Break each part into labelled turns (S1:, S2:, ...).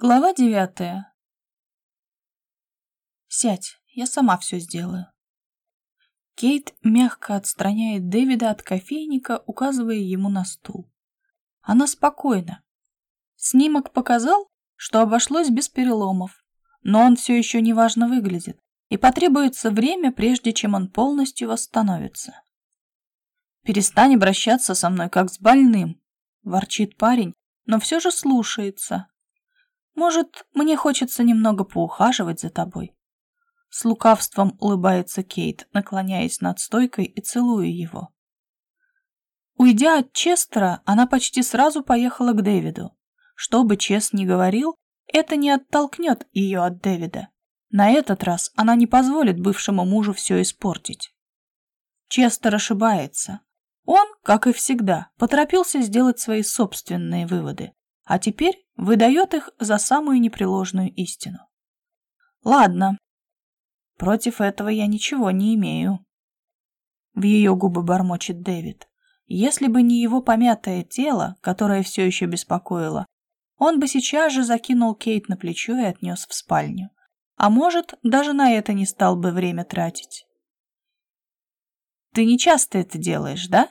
S1: Глава девятая. Сядь, я сама все сделаю. Кейт мягко отстраняет Дэвида от кофейника, указывая ему на стул. Она спокойна. Снимок показал, что обошлось без переломов, но он все еще неважно выглядит, и потребуется время, прежде чем он полностью восстановится. «Перестань обращаться со мной, как с больным», — ворчит парень, но все же слушается, может, мне хочется немного поухаживать за тобой?» С лукавством улыбается Кейт, наклоняясь над стойкой и целуя его. Уйдя от Честера, она почти сразу поехала к Дэвиду. Что бы Чест ни говорил, это не оттолкнет ее от Дэвида. На этот раз она не позволит бывшему мужу все испортить. Честер ошибается. Он, как и всегда, поторопился сделать свои собственные выводы а теперь выдает их за самую непреложную истину. Ладно, против этого я ничего не имею. В ее губы бормочет Дэвид. Если бы не его помятое тело, которое все еще беспокоило, он бы сейчас же закинул Кейт на плечо и отнес в спальню. А может, даже на это не стал бы время тратить. «Ты не часто это делаешь, да?»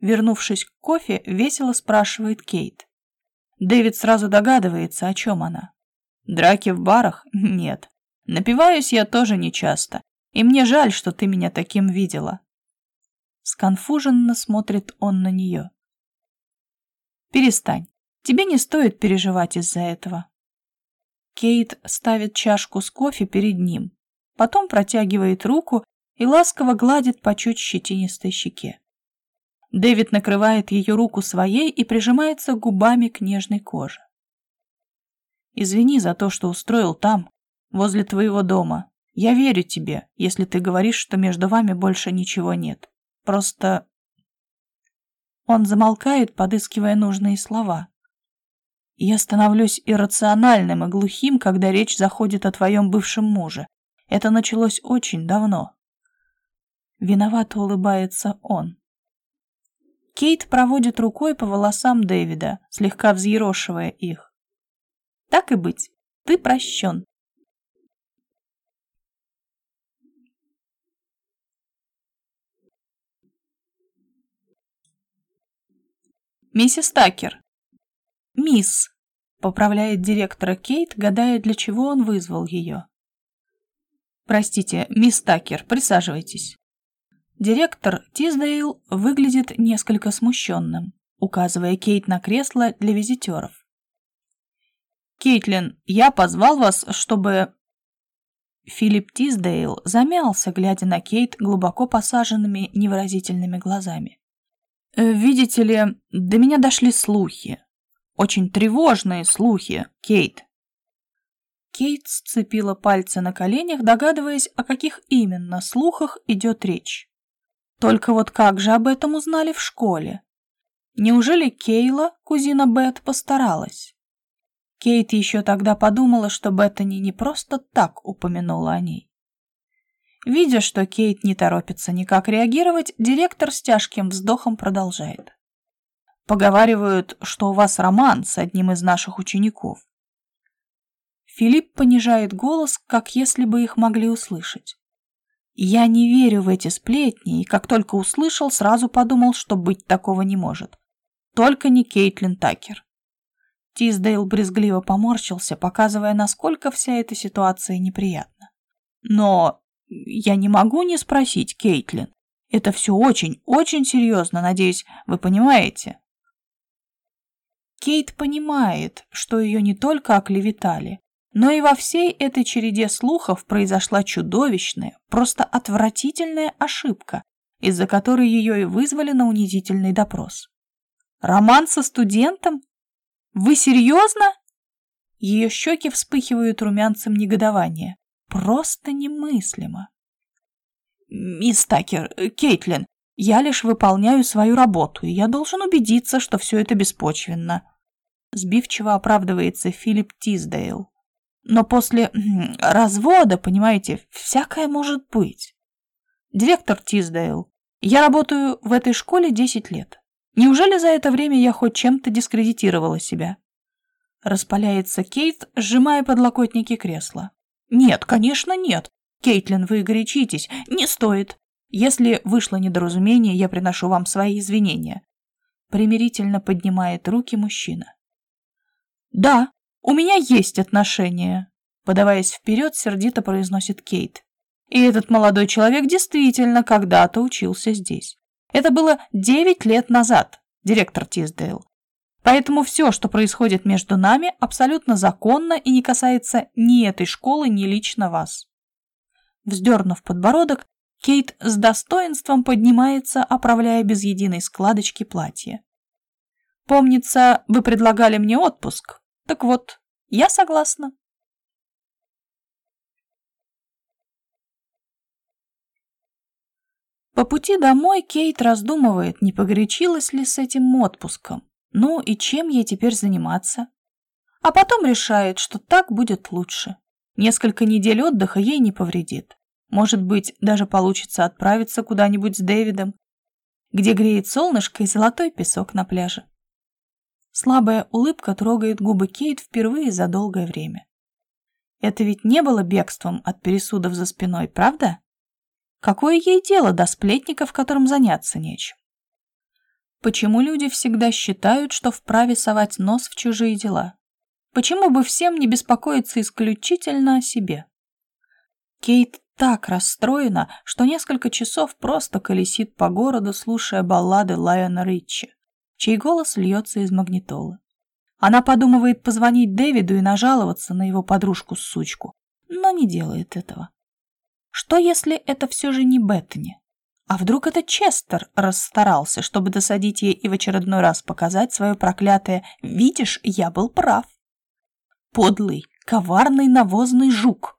S1: Вернувшись к кофе, весело спрашивает Кейт. Дэвид сразу догадывается, о чем она. Драки в барах? Нет. Напиваюсь я тоже нечасто. И мне жаль, что ты меня таким видела. Сконфуженно смотрит он на нее. Перестань. Тебе не стоит переживать из-за этого. Кейт ставит чашку с кофе перед ним, потом протягивает руку и ласково гладит по чуть щетинистой щеке. Дэвид накрывает ее руку своей и прижимается губами к нежной коже. «Извини за то, что устроил там, возле твоего дома. Я верю тебе, если ты говоришь, что между вами больше ничего нет. Просто...» Он замолкает, подыскивая нужные слова. «Я становлюсь иррациональным и глухим, когда речь заходит о твоем бывшем муже. Это началось очень давно». Виновато улыбается он. Кейт проводит рукой по волосам Дэвида, слегка взъерошивая их. Так и быть, ты прощен. Миссис Такер. Мисс, поправляет директора Кейт, гадая, для чего он вызвал ее. Простите, мисс Такер, присаживайтесь. Директор Тиздейл выглядит несколько смущенным, указывая Кейт на кресло для визитеров. «Кейтлин, я позвал вас, чтобы...» Филипп Тиздейл замялся, глядя на Кейт глубоко посаженными невыразительными глазами. «Э, «Видите ли, до меня дошли слухи. Очень тревожные слухи, Кейт». Кейт сцепила пальцы на коленях, догадываясь, о каких именно слухах идет речь. Только вот как же об этом узнали в школе? Неужели Кейла, кузина Бет, постаралась? Кейт еще тогда подумала, что Беттани не просто так упомянула о ней. Видя, что Кейт не торопится никак реагировать, директор с тяжким вздохом продолжает. «Поговаривают, что у вас роман с одним из наших учеников». Филипп понижает голос, как если бы их могли услышать. Я не верю в эти сплетни, и как только услышал, сразу подумал, что быть такого не может. Только не Кейтлин Такер. Тиздейл брезгливо поморщился, показывая, насколько вся эта ситуация неприятна. Но я не могу не спросить, Кейтлин. Это все очень, очень серьезно, надеюсь, вы понимаете? Кейт понимает, что ее не только оклеветали, но и во всей этой череде слухов произошла чудовищная, просто отвратительная ошибка, из-за которой ее и вызвали на унизительный допрос. «Роман со студентом? Вы серьезно?» Ее щеки вспыхивают румянцем негодования. Просто немыслимо. «Мисс Такер, Кейтлин, я лишь выполняю свою работу, и я должен убедиться, что все это беспочвенно», сбивчиво оправдывается Филипп Тиздейл. Но после развода, понимаете, всякое может быть. Директор Тиздейл, я работаю в этой школе 10 лет. Неужели за это время я хоть чем-то дискредитировала себя? Распаляется Кейт, сжимая подлокотники кресла. Нет, конечно, нет. Кейтлин, вы горячитесь. Не стоит. Если вышло недоразумение, я приношу вам свои извинения. Примирительно поднимает руки мужчина. Да, у меня есть отношения. Подаваясь вперед, сердито произносит Кейт. И этот молодой человек действительно когда-то учился здесь. Это было девять лет назад, директор Тиздейл. Поэтому все, что происходит между нами, абсолютно законно и не касается ни этой школы, ни лично вас. Вздернув подбородок, Кейт с достоинством поднимается, оправляя без единой складочки платье. «Помнится, вы предлагали мне отпуск. Так вот, я согласна». По пути домой Кейт раздумывает, не погорячилась ли с этим отпуском. Ну и чем ей теперь заниматься? А потом решает, что так будет лучше. Несколько недель отдыха ей не повредит. Может быть, даже получится отправиться куда-нибудь с Дэвидом, где греет солнышко и золотой песок на пляже. Слабая улыбка трогает губы Кейт впервые за долгое время. Это ведь не было бегством от пересудов за спиной, правда? Какое ей дело до сплетников, которым заняться нечем? Почему люди всегда считают, что вправе совать нос в чужие дела? Почему бы всем не беспокоиться исключительно о себе? Кейт так расстроена, что несколько часов просто колесит по городу, слушая баллады Лайона Ричи, чей голос льется из магнитолы. Она подумывает позвонить Дэвиду и нажаловаться на его подружку-сучку, но не делает этого. Что если это все же не Беттани? А вдруг это Честер расстарался, чтобы досадить ей и в очередной раз показать свое проклятое «Видишь, я был прав». Подлый, коварный навозный жук.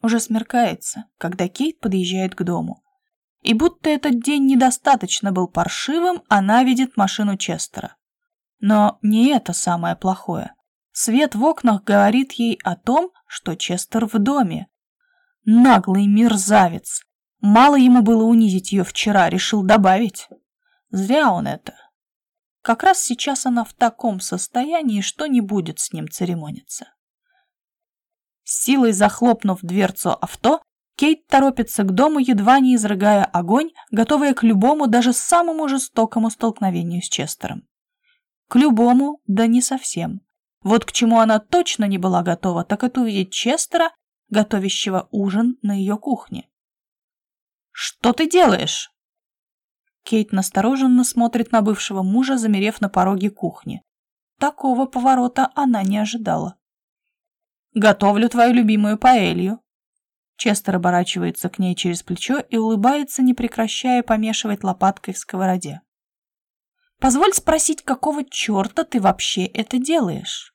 S1: Уже смеркается, когда Кейт подъезжает к дому. И будто этот день недостаточно был паршивым, она видит машину Честера. Но не это самое плохое. Свет в окнах говорит ей о том, что Честер в доме. Наглый мерзавец, Мало ему было унизить ее вчера, решил добавить. Зря он это. Как раз сейчас она в таком состоянии, что не будет с ним церемониться. силой захлопнув дверцу авто, Кейт торопится к дому, едва не изрыгая огонь, готовая к любому, даже самому жестокому столкновению с Честером. К любому, да не совсем. Вот к чему она точно не была готова, так это увидеть Честера, готовящего ужин на ее кухне. «Что ты делаешь?» Кейт настороженно смотрит на бывшего мужа, замерев на пороге кухни. Такого поворота она не ожидала. «Готовлю твою любимую паэлью». Честер оборачивается к ней через плечо и улыбается, не прекращая помешивать лопаткой в сковороде. «Позволь спросить, какого черта ты вообще это делаешь?»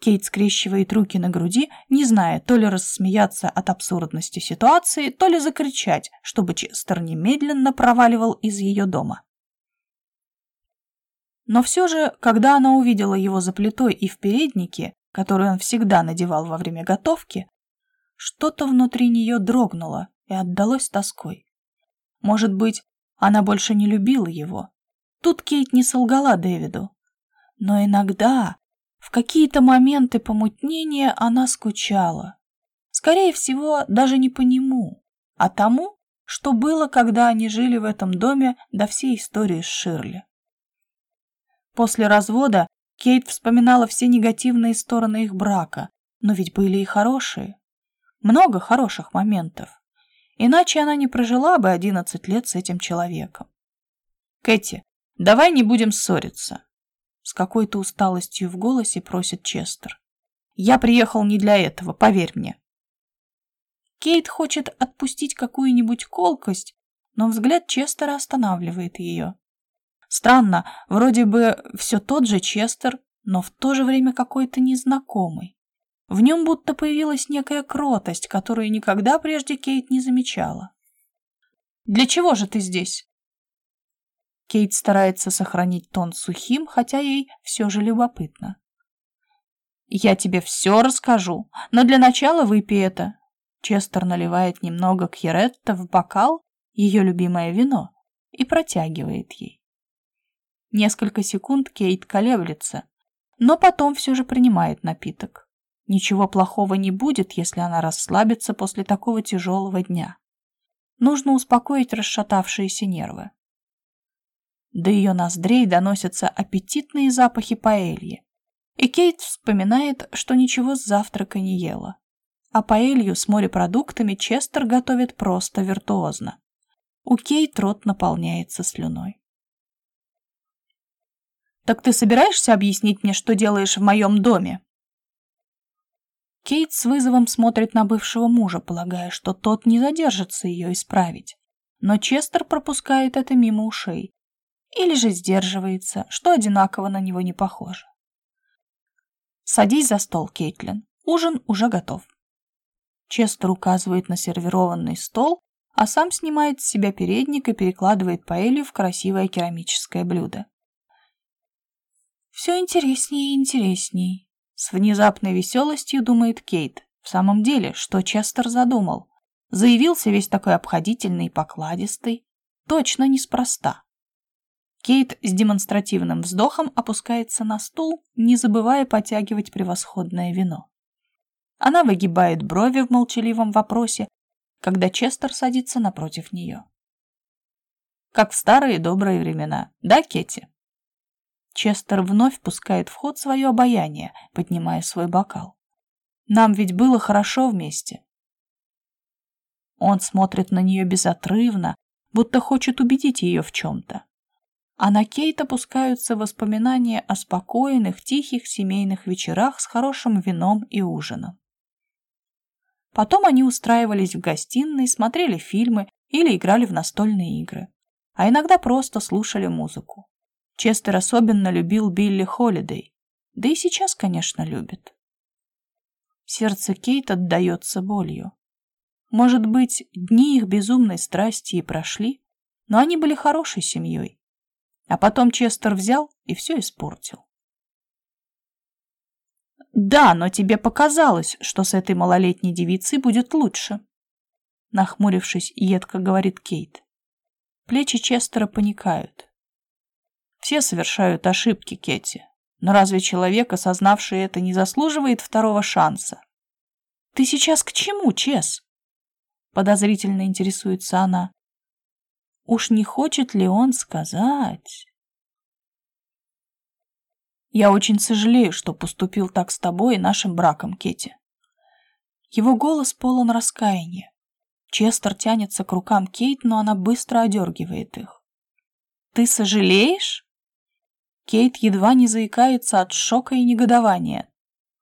S1: Кейт скрещивает руки на груди, не зная то ли рассмеяться от абсурдности ситуации, то ли закричать, чтобы Честер немедленно проваливал из ее дома. Но все же, когда она увидела его за плитой и в переднике, который он всегда надевал во время готовки, что-то внутри нее дрогнуло и отдалось тоской. Может быть, она больше не любила его. Тут Кейт не солгала Дэвиду. Но иногда в какие-то моменты помутнения она скучала. Скорее всего, даже не по нему, а тому, что было, когда они жили в этом доме до всей истории с Ширли. После развода Кейт вспоминала все негативные стороны их брака, но ведь были и хорошие. Много хороших моментов. Иначе она не прожила бы 11 лет с этим человеком. Кэти, давай не будем ссориться. С какой-то усталостью в голосе просит Честер. «Я приехал не для этого, поверь мне». Кейт хочет отпустить какую-нибудь колкость, но взгляд Честера останавливает ее. Странно, вроде бы все тот же Честер, но в то же время какой-то незнакомый. В нем будто появилась некая кротость, которую никогда прежде Кейт не замечала. «Для чего же ты здесь?» Кейт старается сохранить тон сухим, хотя ей все же любопытно. «Я тебе все расскажу, но для начала выпей это». Честер наливает немного кьеретта в бокал, ее любимое вино, и протягивает ей. Несколько секунд Кейт колеблется, но потом все же принимает напиток. Ничего плохого не будет, если она расслабится после такого тяжелого дня. Нужно успокоить расшатавшиеся нервы. До ее ноздрей доносятся аппетитные запахи паэльи, и Кейт вспоминает, что ничего с завтрака не ела. А паэлью с морепродуктами Честер готовит просто виртуозно. У Кейт рот наполняется слюной. «Так ты собираешься объяснить мне, что делаешь в моем доме?» Кейт с вызовом смотрит на бывшего мужа, полагая, что тот не задержится ее исправить. Но Честер пропускает это мимо ушей. Или же сдерживается, что одинаково на него не похоже. «Садись за стол, Кейтлин. Ужин уже готов». Честер указывает на сервированный стол, а сам снимает с себя передник и перекладывает паэлью в красивое керамическое блюдо. «Все интереснее и интересней», с внезапной веселостью думает Кейт. В самом деле, что Честер задумал? Заявился весь такой обходительный и покладистый. Точно неспроста. Кейт с демонстративным вздохом опускается на стул, не забывая потягивать превосходное вино. Она выгибает брови в молчаливом вопросе, когда Честер садится напротив нее. Как в старые добрые времена, да, Кетти? Честер вновь пускает в ход свое обаяние, поднимая свой бокал. Нам ведь было хорошо вместе. Он смотрит на нее безотрывно, будто хочет убедить ее в чем-то. А на Кейт опускаются воспоминания о спокойных, тихих семейных вечерах с хорошим вином и ужином. Потом они устраивались в гостиной, смотрели фильмы или играли в настольные игры, а иногда просто слушали музыку. Честер особенно любил Билли Холидей, да и сейчас, конечно, любит. Сердце Кейт отдается болью. Может быть, дни их безумной страсти и прошли, но они были хорошей семьей. А потом Честер взял и все испортил. «Да, но тебе показалось, что с этой малолетней девицей будет лучше», нахмурившись, едко говорит Кейт. Плечи Честера паникают. Все совершают ошибки, Кетти. Но разве человек, осознавший это, не заслуживает второго шанса? Ты сейчас к чему, Чес? Подозрительно интересуется она. Уж не хочет ли он сказать? Я очень сожалею, что поступил так с тобой и нашим браком, Кетти. Его голос полон раскаяния. Честер тянется к рукам Кейт, но она быстро одергивает их. «Ты сожалеешь?» Кейт едва не заикается от шока и негодования.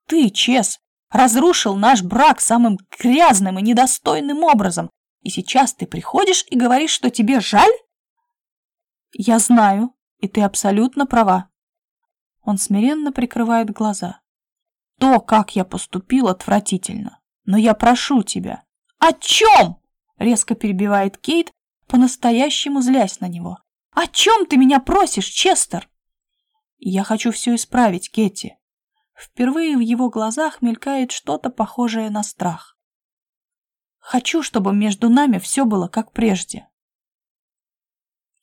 S1: «Ты, Чес, разрушил наш брак самым грязным и недостойным образом, и сейчас ты приходишь и говоришь, что тебе жаль?» «Я знаю, и ты абсолютно права». Он смиренно прикрывает глаза. «То, как я поступил, отвратительно. Но я прошу тебя». «О чем?» — резко перебивает Кейт, по-настоящему злясь на него. «О чем ты меня просишь, Честер?» Я хочу все исправить, Кетти. Впервые в его глазах мелькает что-то похожее на страх. Хочу, чтобы между нами все было как прежде.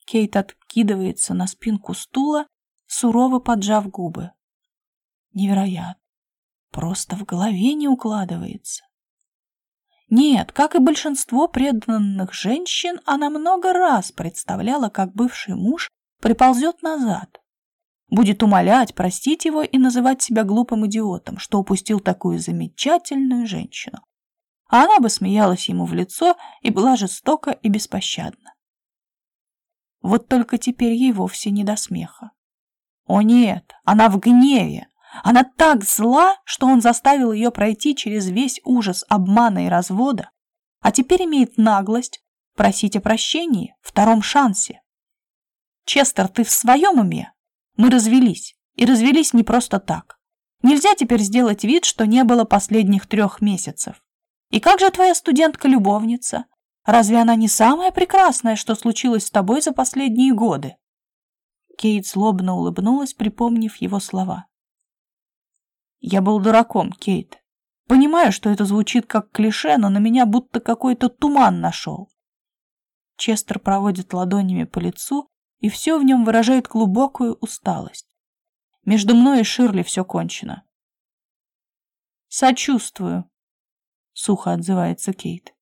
S1: Кейт откидывается на спинку стула, сурово поджав губы. Невероятно. Просто в голове не укладывается. Нет, как и большинство преданных женщин, она много раз представляла, как бывший муж приползет назад, будет умолять, простить его и называть себя глупым идиотом, что упустил такую замечательную женщину. А она бы смеялась ему в лицо и была жестока и беспощадна. Вот только теперь ей вовсе не до смеха. О нет, она в гневе. Она так зла, что он заставил ее пройти через весь ужас обмана и развода, а теперь имеет наглость просить о прощении, втором шансе. Честер, ты в своем уме? Мы развелись. И развелись не просто так. Нельзя теперь сделать вид, что не было последних трех месяцев. И как же твоя студентка-любовница? Разве она не самая прекрасная, что случилось с тобой за последние годы? Кейт злобно улыбнулась, припомнив его слова. Я был дураком, Кейт. Понимаю, что это звучит как клише, но на меня будто какой-то туман нашел. Честер проводит ладонями по лицу, и все в нем выражает глубокую усталость. Между мной и Ширли все кончено. Сочувствую, сухо отзывается Кейт.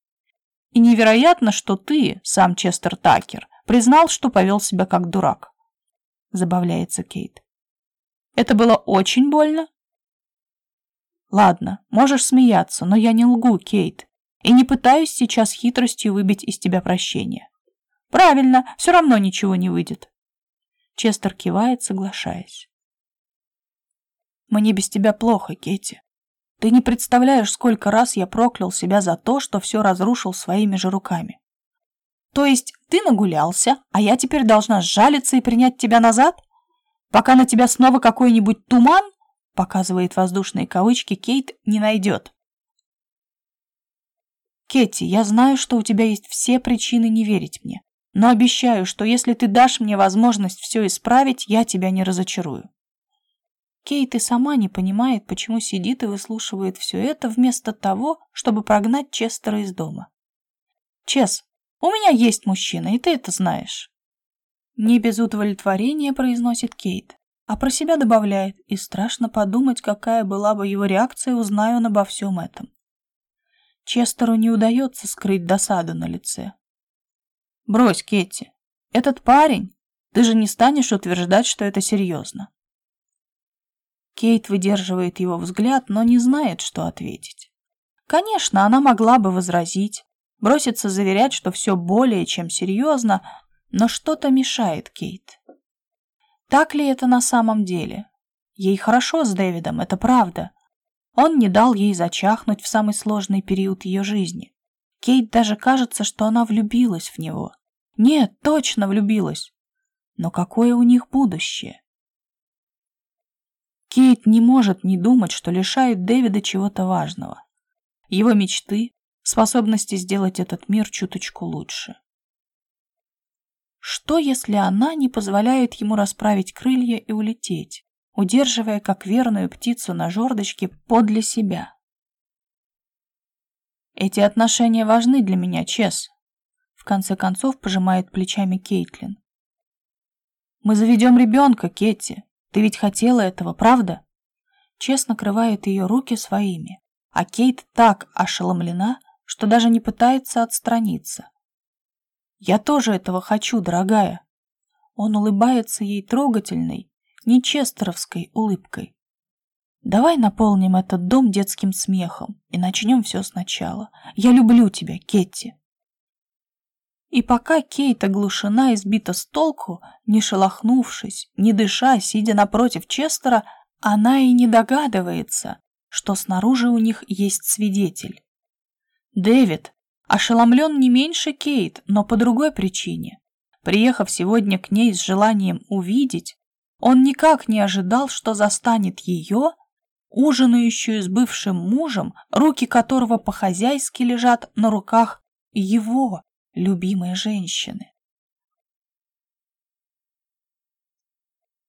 S1: И невероятно, что ты, сам Честер Такер, признал, что повел себя как дурак. Забавляется Кейт. Это было очень больно? Ладно, можешь смеяться, но я не лгу, Кейт, и не пытаюсь сейчас хитростью выбить из тебя прощение. Правильно, все равно ничего не выйдет. Честер кивает, соглашаясь. Мне без тебя плохо, Кетти. Ты не представляешь, сколько раз я проклял себя за то, что все разрушил своими же руками. То есть ты нагулялся, а я теперь должна сжалиться и принять тебя назад? Пока на тебя снова какой-нибудь туман, показывает воздушные кавычки, Кейт не найдет. Кетти, я знаю, что у тебя есть все причины не верить мне, но обещаю, что если ты дашь мне возможность все исправить, я тебя не разочарую. Кейт и сама не понимает, почему сидит и выслушивает все это вместо того, чтобы прогнать Честера из дома. «Чес, у меня есть мужчина, и ты это знаешь». Не без удовлетворения произносит Кейт, а про себя добавляет, и страшно подумать, какая была бы его реакция, узная он обо всем этом. Честеру не удается скрыть досаду на лице. «Брось, Кетти, этот парень, ты же не станешь утверждать, что это серьезно. Кейт выдерживает его взгляд, но не знает, что ответить. Конечно, она могла бы возразить, броситься заверять, что все более чем серьезно, но что-то мешает Кейт. Так ли это на самом деле? Ей хорошо с Дэвидом, это правда. Он не дал ей зачахнуть в самый сложный период ее жизни. Кейт даже кажется, что она влюбилась в него. Нет, точно влюбилась. Но какое у них будущее? Кейт не может не думать, что лишает Дэвида чего-то важного. Его мечты, способности сделать этот мир чуточку лучше. Что, если она не позволяет ему расправить крылья и улететь, удерживая как верную птицу на жердочке подле себя? Эти отношения важны для меня, Чес. В конце концов пожимает плечами Кейтлин. Мы заведем ребенка, Кетти. Ты ведь хотела этого, правда? Честно накрывает ее руки своими, а Кейт так ошеломлена, что даже не пытается отстраниться. Я тоже этого хочу, дорогая. Он улыбается ей трогательной, нечестеровской улыбкой. Давай наполним этот дом детским смехом и начнем все сначала. Я люблю тебя, Кетти. И пока Кейт оглушена и сбита с толку, не шелохнувшись, не дыша, сидя напротив Честера, она и не догадывается, что снаружи у них есть свидетель. Дэвид ошеломлен не меньше Кейт, но по другой причине. Приехав сегодня к ней с желанием увидеть, он никак не ожидал, что застанет ее, ужинающую с бывшим мужем, руки которого по-хозяйски лежат на руках его любимой женщины.